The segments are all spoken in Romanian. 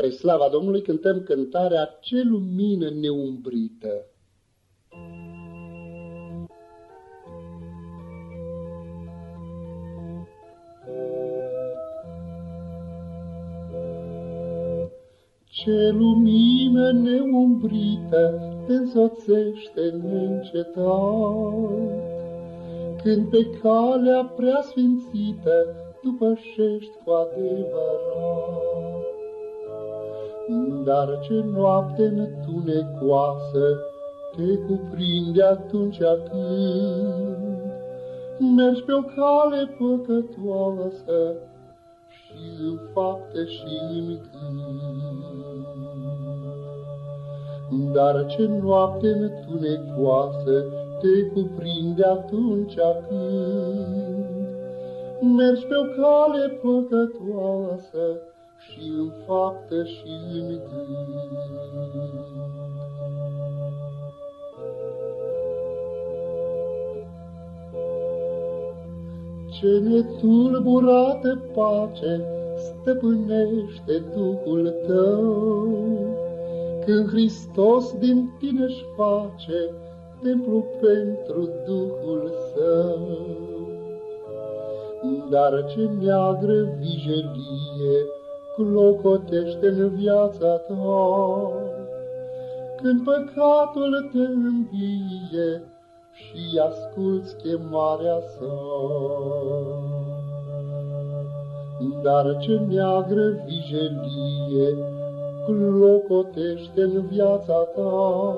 Spre slava Domnului cântăm cântarea Ce lumină neumbrită. Ce lumină neumbrită te însoțește neîncetat, Când pe calea preasfințită tu pășești cu adevărat. Dar ce noapte întunecoasă te cuprinde atunci când mergi pe o cale păcătoasă și în fapte și în gând. Dar ce noapte întunecoasă te cuprinde atunci când mergi pe o cale păcătoasă și în faptă și în gând. Ce netulburată pace stăpânește Duhul tău, Când Hristos din tine-și face templu pentru Duhul său. Dar ce neagră vijelie clocotește în viața ta, Când păcatul te învie și asculți chemarea sa. Dar ce neagră vijelie clocotește în viața ta,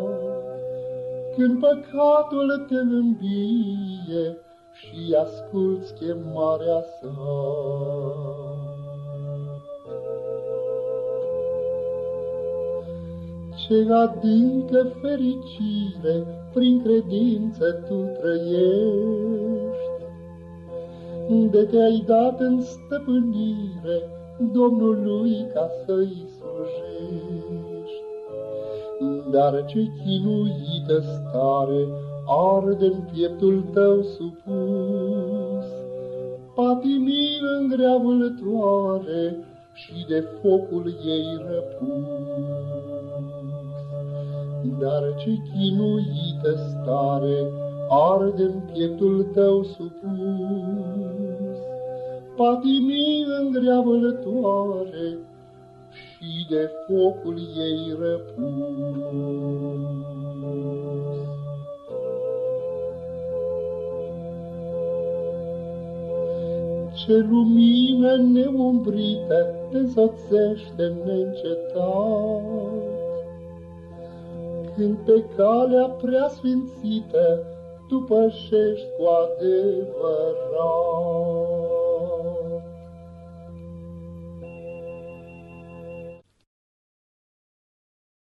Când păcatul te învie și asculți chemarea sa. Ce adâncă fericire prin credință tu trăiești, De te-ai dat în stăpânire Domnului ca să-i slujești. Dar ce chinuită stare arde în pieptul tău supus, Patimii în grea vâltoare și de focul ei răpus. Dar ce chinuită stare arde în pieptul tău supus, Patimii în grea vălătoare și de focul ei răpus. Ce lumină neumbrită te însoțește neîncetat, când pe calea preasfințită tu pășești cu adevărat.